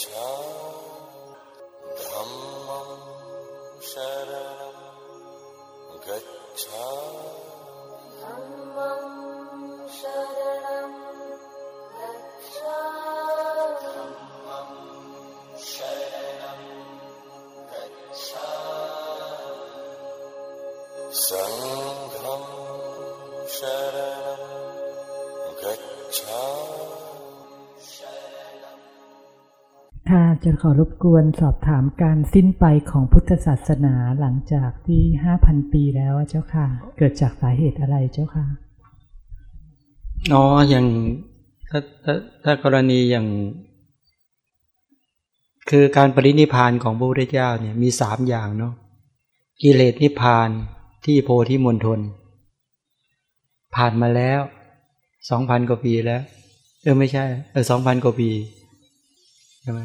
गच्छा धर्म शर गर गच्छा धरणं शर गच्छ จะขอรบกวนสอบถามการสิ้นไปของพุทธศาสนาหลังจากที่ห้าพันปีแล้วเจ้าค่ะ เกิดจากสาเหตุอะไรเจ้าค่ะอ๋ออย่างถ้าถ้าถ้ากรณีอย่าง คือการปรินิพานของพระพุทธเจ้าเนี่ยมีสามอย่างเนาะกิเลสนิพานที่โพธิมณฑลผ่านมาแล้วสองพันกว่าปีแล้ว เออไม่ใช่ เออสองพันกว่าปีใช่ไหม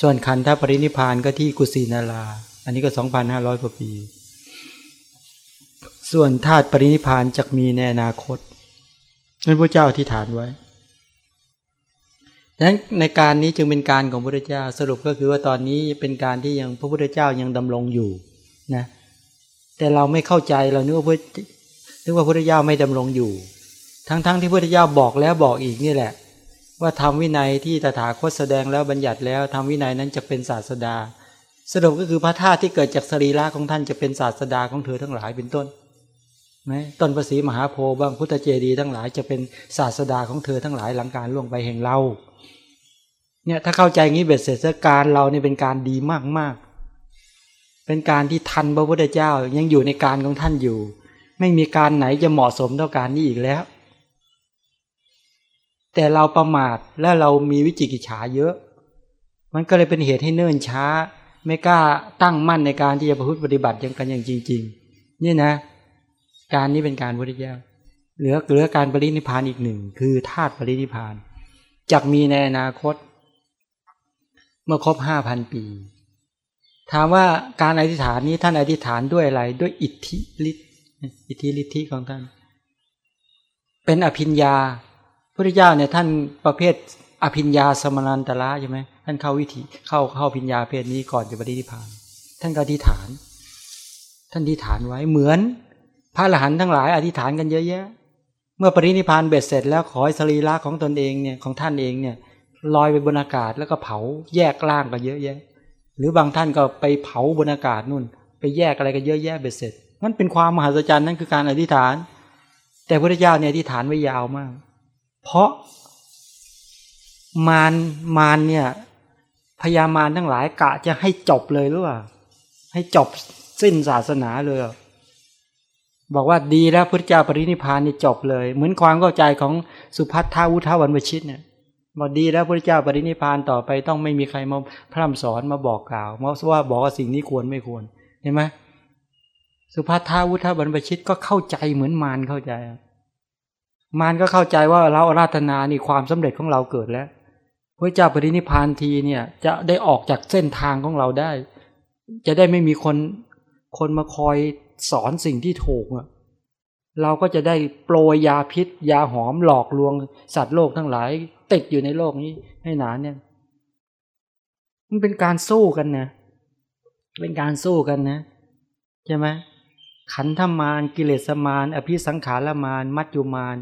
ส่วนคันธปรินิพานก็ที่กุสินาราอันนี้ก็สองพันห้าร้อยกว่าปี ส่วนธาตุปรินิพานจะมีในอนาคตนั่นพระเจ้าที่ฐานไว้ดังนั้นในการนี้จึงเป็นการของพระพุทธเจ้าสรุปก็คือว่าตอนนี้เป็นการที่ยังพระพุทธเจ้ายังดำรงอยู่นะแต่เราไม่เข้าใจเรานึกว่าพระนึกว่าพระพุทธเจ้าไม่ดำรงอยู่ ทั้งๆทที่พระพุทธเจ้าบอกแล้วบอกอีกนี่แหละ ว่าทำวินัยที่ตถาคตแสดงแล้วบัญญัติแล้วทำวินัยนั้นจะเป็นศาสดา สรุปก็คือพระธาตุที่เกิดจากสรีระของท่านจะเป็นศาสดาของเธอทั้งหลายเป็นต้นไหมต้นประสีมหาโพธิ์บ้างพุทธเจดีย์ทั้งหลายจะเป็นศาสดาของเธอทั้งหลายหลังการล่วงไปแห่งเราเนี่ยถ้าเข้าใจงี้เบ็ดเสร็จการเราเนี่ยเป็นการดีมากมากเป็นการที่ทันพระพุทธเจ้ายังอยู่ในการของท่านอยู่ ไม่มีการไหนจะเหมาะสมเท่าการนี้อีกแล้ว แต่เราประมาทและเรามีวิจิกิจฉาเยอะ มันก็เลยเป็นเหตุให้เนิ่นช้า ไม่กล้าตั้งมั่นในการที่จะประพฤติปฏิบัติอย่างกันอย่างจริง ๆ นี่นะ การนี้เป็นการพุทธเจ้าเหลือเหลือการปรินิพานอีกหนึ่งคือธาตุปรินิพานจักมีในอนาคต เมื่อครบห้าพันปี ถามว่าการอธิษฐานนี้ท่านอธิษฐานด้วยอะไร ด้วยอิทธิฤทธิอิทธิฤทธิของท่านเป็นอภิญญา พระเจ้าเนี่ยท่านประเภทอภิญญาสมนันตละใช่ไหมท่านเข้าวิธีเข้าเข้าพิญญาเพศนี้ก่อนจะปฏิทิพาน ท่านก็อธิษฐาน ท่านอธิษฐานไว้เหมือน พระอรหันต์ทั้งหลายอธิษฐานกันเยอะแยะ เมื่อปรินิพานเบ็ดเสร็จแล้วขอให้สรีระของตนเองเนี่ยของท่านเองเนี่ยลอยไปบนอากาศแล้วก็เผาแยกล่างกันเยอะแยะ หรือบางท่านก็ไปเผาบนอากาศนู่น ไปแยกอะไรกันเยอะแยะเบ็ดเสร็จมันเป็นความมหัศจรรย์นั่นคือการอธิษฐาน แต่พระเจ้าเนี่ยอธิษฐานไว้ยาวมาก เพราะมารมารเนี่ยพญามารทั้งหลายกะจะให้จบเลยหรือเปล่าให้จบสิ้นศาสนาเลยบอกว่าดีแล้วพระเจ้าปรินิพานนี่จบเลย เหมือนความเข้าใจของสุพัทธาวุฒาวันวชิตเนี่ยบอกดีแล้วพระเจ้าปรินิพานต่อไปต้องไม่มีใครมาพร่ำสอนมาบอกกล่าวมาว่าบอกว่าสิ่งนี้ควรไม่ควรเห็นไหมสุภัททาวุฒาบรรพชิตก็เข้าใจเหมือนมารเข้าใจ มารก็เข้าใจว่าเราอาราธนานี่ความสำเร็จของเราเกิดแล้วพระเจ้าปรินิพานทีเนี่ยจะได้ออกจากเส้นทางของเราได้ จะได้ไม่มีคนคนมาคอยสอนสิ่งที่ถูกอะเราก็จะได้โปรยยาพิษ ยาหอมหลอกลวง สัตว์โลกทั้งหลาย ติดอยู่ในโลกนี้ให้หนาเนี่ย มันเป็นการสู้กันนะ เป็นการสู้กันนะใช่ไหมขันธมารกิเลสมารอภิสังขารมารมัจจุมาร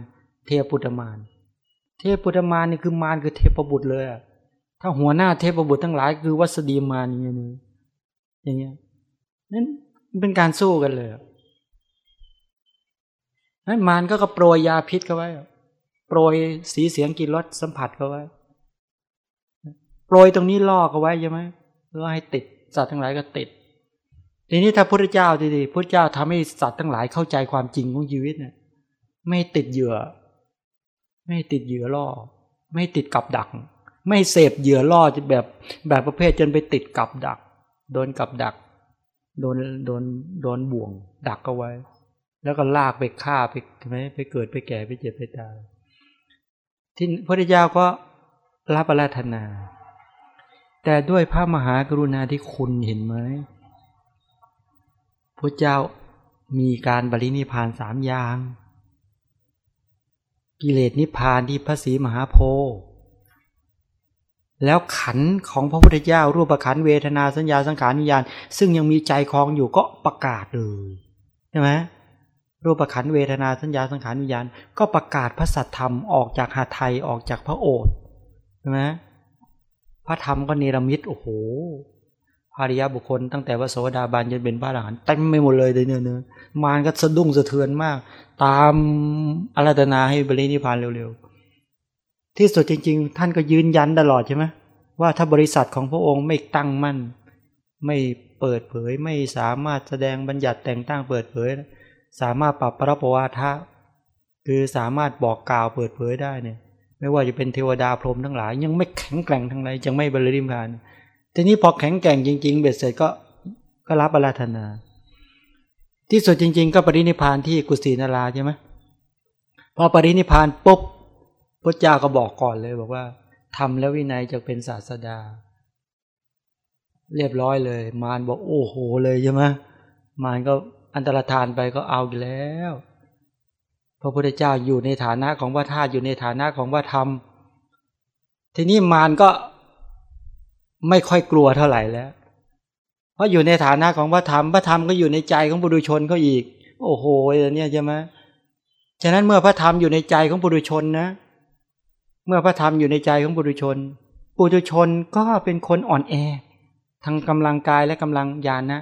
เทปุตมาร เทปุตมารนี่คือมารคือเทพบุตรเลยถ้าหัวหน้าเทพบุตรทั้งหลายคือวัสดีมารอย่างเงี้ยอย่างเงี้ยนั่นเป็นการสู้กันเลยนั้นมารก็ก็โปรยยาพิษเข้าไว้ โปรยสีเสียงกินรสสัมผัสเข้าไว้ โปรยตรงนี้ล่อเขาไว้ใช่ไหมล่อให้ติดสัตว์ทั้งหลายก็ติด ทีนี้ถ้าพระเจ้าดีๆพระเจ้าทำให้สัตว์ทั้งหลายเข้าใจความจริงของชีวิตเนี่ย ไม่ติดเหยื่อ ไม่ติดเหยื่อล่อ ไม่ติดกับดัก ไม่เสพเหยื่อล่อจะแบบแบบประเภทจนไปติดกับดัก โดนกับดัก โดนโดนโดนบ่วง ดักเอาไว้ แล้วก็ลากไปฆ่าไปไหมไปเกิดไปแก่ไปเจ็บไปตายที่พระเจ้าก็รับอาราธนา แต่ด้วยพระมหากรุณาที่คุณเห็นไหมพระเจ้ามีการบริณิพานสามอย่าง กิเลสนิพานที่พระศรีมหาโพธิ์แล้วขันของพระพุทธเจ้ารูปขันเวทนาสัญญาสังขารวิญญาณ ซึ่งยังมีใจคลองอยู่ก็ประกาศเลยใช่ไหมรูปขันเวทนาสัญญาสังขารวิญญาณ ก็ประกาศพระสัทธรรมออกจากหาไทยออกจากพระโอษฐ์ใช่ไหมพระธรรมก็เนรมิตโอ้โห ภาริยบุคคลตั้งแต่ว่าโสดาบันจนเป็นพระอรหันต์เต็มไม่หมดเลยเนื้อเนื้อมารก็สะดุ้งสะเทือนมาก ตามอาราธนาให้บรินิพานเร็วๆ ที่สุดจริง ๆ ท่านก็ยืนยันตลอดใช่ไหมว่าถ้าบริษัทของพระองค์ไม่ตั้งมั่น ไม่เปิดเผยไม่สามารถแสดงบัญญัติแต่งตั้งเปิดเผย สามารถปรับประปวาทะคือสามารถบอกกล่าวเปิดเผยได้เนี่ย ไม่ว่าจะเป็นเทวดาพรหมทั้งหลาย ยังไม่แข็งแกร่งทั้งหลายยังไม่บริลิมพาน ทีนี้พอแข็งแกร่งจริง ๆ เบ็ดเสร็จก็ก็รับอาราธนา ที่สุดจริง ๆ ก็ปรินิพานที่กุสินาราใช่ไหมพอปรินิพานปุ๊บพระเจ้าก็บอกก่อนเลยบอกว่าทำแล้ววินัยจะเป็นศาสดา เรียบร้อยเลย มารบอกโอ้โหเลยใช่ไหมมารก็อันตรธานไปก็เอาอีกแล้วพระพุทธเจ้าอยู่ในฐานะของว่าธาตุอยู่ในฐานะของว่าธรรม ทีนี้มารก็ ไม่ค่อยกลัวเท่าไหร่แล้ว เพราะอยู่ในฐานะของพระธรรมพระธรรมก็อยู่ในใจของบุรุชนเขาอีก โอ้โหเนี่ยใช่ไหมฉะนั้นเมื่อพระธรรมอยู่ในใจของบุรุชนนะ เมื่อพระธรรมอยู่ในใจของบุรุชนบุรุชนก็เป็นคนอ่อนแอทั้งกำลังกายและกำลังญาณนะ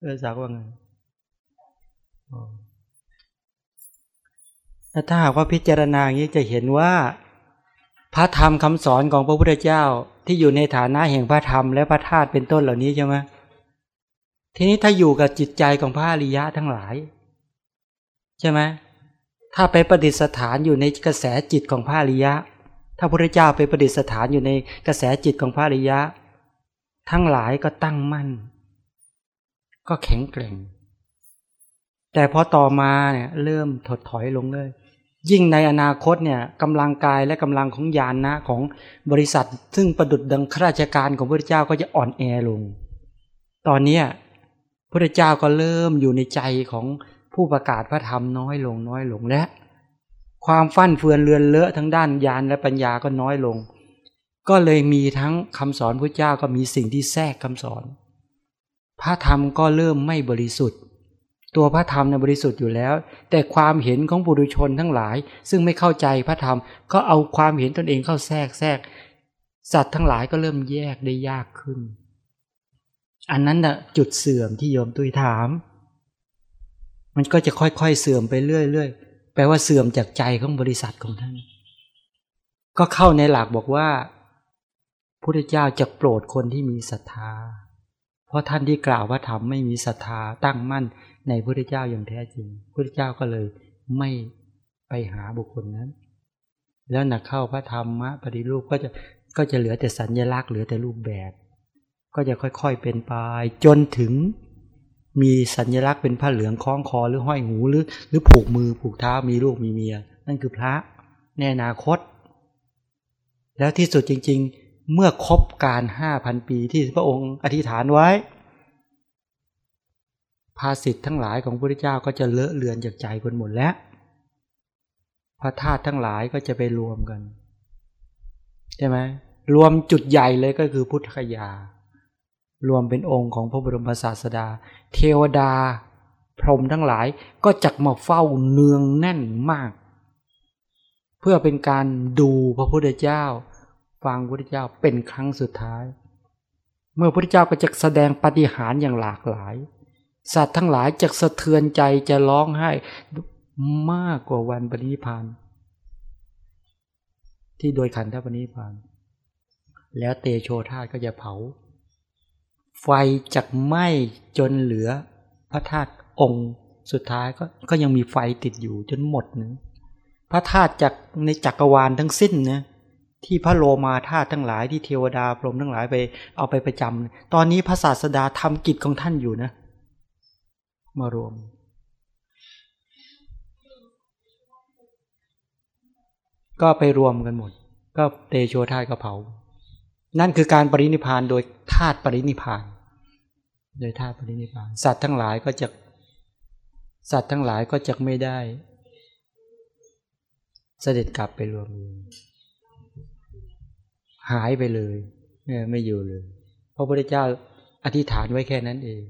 เออสักว่าไงถ้าหากว่าพิจารณาอย่างนี้จะเห็นว่า พระธรรมคำสอนของพระพุทธเจ้าที่อยู่ในฐานะแห่งพระธรรมและพระธาตุเป็นต้นเหล่านี้ใช่ไหมทีนี้ถ้าอยู่กับจิตใจของพระอริยะทั้งหลาย ใช่ไหมถ้าไปประดิษฐานอยู่ในกระแสจิตของพระอริยะ ถ้าพระเจ้าไปประดิษฐานอยู่ในกระแสจิตของพระอริยะ ทั้งหลายก็ตั้งมั่น ก็แข็งแกร่ง แต่พอต่อมาเนี่ยเริ่มถดถอยลงเลย ยิ่งในอนาคตเนี่ยกำลังกายและกำลังของยานนะของบริษัท ซึ่งประดุดดังข้าราชการของพระเจ้าก็จะอ่อนแอลง ตอนเนี้พระเจ้าก็เริ่มอยู่ในใจของผู้ประกาศพระธรรมน้อยลงน้อยลงและ ความฟั่นเฟือนเลือนเลอะทั้งด้านญาณและปัญญาก็น้อยลง ก็เลยมีทั้งคำสอนพระเจ้าก็มีสิ่งที่แทรกคำสอน พระธรรมก็เริ่มไม่บริสุทธิ์ ตัวพระธรรมในบริสุทธิ์อยู่แล้ว แต่ความเห็นของบุรุชนทั้งหลาย ซึ่งไม่เข้าใจพระธรรม ก็เอาความเห็นตนเองเข้าแทรกแทรกสัตว์ทั้งหลายก็เริ่มแยกได้ยากขึ้น อันนั้นน่ะจุดเสื่อมที่โยมตุยถาม มันก็จะค่อยๆเสื่อมไปเรื่อยๆแปลว่าเสื่อมจากใจของบริษัทของท่าน ก็เข้าในหลักบอกว่าพุทธเจ้าจะโปรดคนที่มีศรัทธา เพราะท่านที่กล่าวว่าธรรมไม่มีศรัทธาตั้งมั่นในพระเจ้าอย่างแท้จริงพระเจ้าก็เลยไม่ไปหาบุคคลนั้น แล้วนักเข้าพระธรรมะปฏิรูปก็จะก็จะเหลือแต่สัญญลักษณ์เหลือแต่รูปแบบ ก็จะค่อยๆเป็นไปจนถึงมีสัญลักษณ์เป็นผ้าเหลืองคล้องคอหรือห้อยหูหรือ หรือผูกมือผูกเท้ามีลูกมีเมีย นั่นคือพระในอนาคต แล้วที่สุดจริง ๆ เมื่อครบการห้าพันปีที่พระองค์อธิษฐานไว้ ภาสิทธ์ทั้งหลายของพระพุทธเจ้าก็จะเลอะเลือนจากใจคนหมดแล้วพระธาตุทั้งหลายก็จะไปรวมกันใช่ไหมรวมจุดใหญ่เลยก็คือพุทธคยา รวมเป็นองค์ของพระบรมศาสดา เทวดา พรหมทั้งหลายก็จักมาเฝ้าเนืองแน่นมาก เพื่อเป็นการดูพระพุทธเจ้า ฟังพระพุทธเจ้าเป็นครั้งสุดท้าย เมื่อพระพุทธเจ้าก็จะแสดงปฏิหารอย่างหลากหลาย สัตว์ทั้งหลายจะสะเทือนใจจะร้องไห้มากกว่าวันปณิพานที่โดยขันธปณิพานแล้วเตโชธาตุก็จะเผา ไฟจากไหม้จนเหลือพระธาตุองค์สุดท้ายก็ก็ยังมีไฟติดอยู่จนหมดนะพระธาตุจากในจักรวาลทั้งสิ้นนะ ที่พระโลมาธาตุทั้งหลายที่เทวดาพรหมทั้งหลายไป เอาไปประจำตอนนี้พระศาสดาทำกิจของท่านอยู่นะ มารวม ก็ไปรวมกันหมด ก็เตโชธาตุก็เผา นั่นคือการปรินิพานโดยธาตุปรินิพาน โดยธาตุปรินิพาน สัตว์ทั้งหลายก็จะสัตว์ทั้งหลายก็จะไม่ได้ เสด็จกลับไปรวม หายไปเลยเนี่ยไม่อยู่เลยพระพุทธเจ้าอธิษฐานไว้แค่นั้นเอง